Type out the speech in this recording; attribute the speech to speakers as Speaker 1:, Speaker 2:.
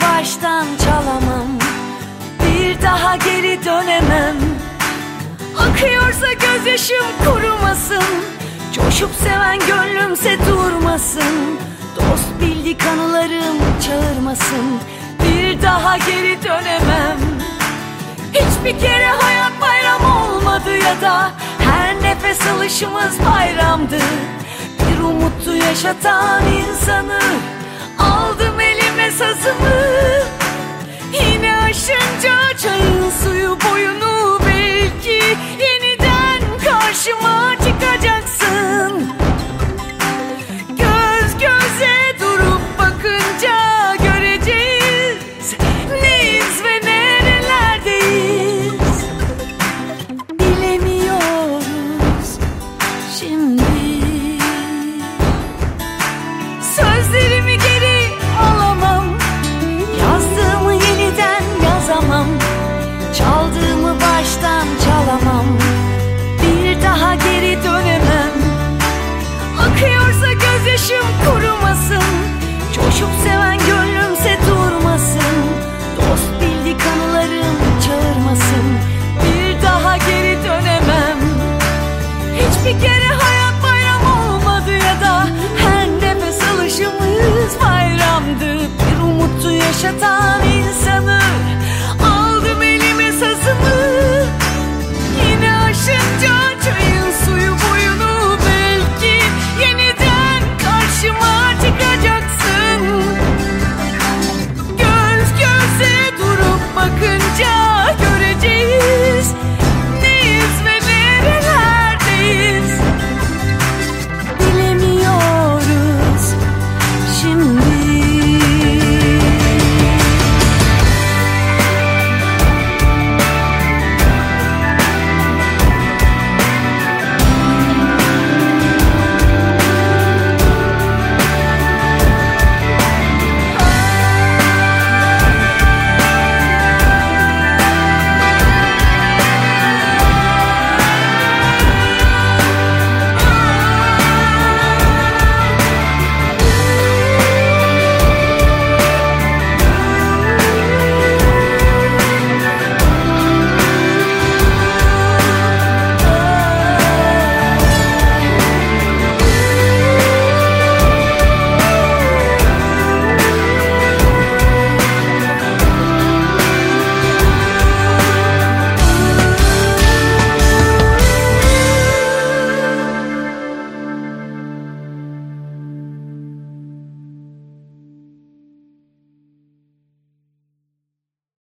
Speaker 1: baştan çalamam. Bir daha geri dönemem. Akıyorsa gözyaşım kurumasın. Coşup seven gönlümse durmasın. Dost bildik anılarım çağırmasın. Bir daha geri dönemem. Hiçbir kere hayat bayram olmadı ya da Her nefes alışımız bayramdı. Bir umuttu yaşatan insanı.